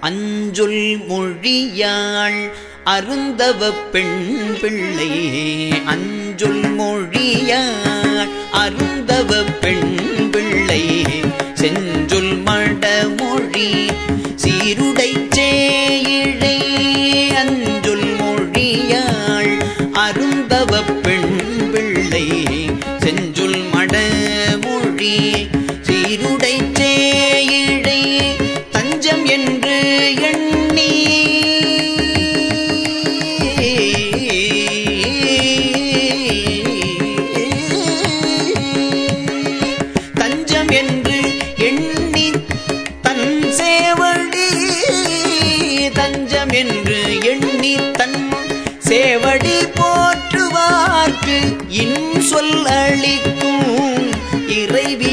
அஞ்சுல் மொழியாள் அருந்தவ பெண் பிள்ளை. அஞ்சுல் மொழியாள் அருந்தவ பெண் பிள்ளை. செஞ்சொல் மடமொழி சீருடை சேயிழை. அஞ்சுல் மொழியாள் அருந்தவ பெண் பிள்ளை. செஞ்சொல் மடமொழி சீருடை சேவடி தஞ்சம் என்று எண்ணி தன் சேவடி போற்றுவார்க்கு இன் சொல் அளிக்கும் இறைவி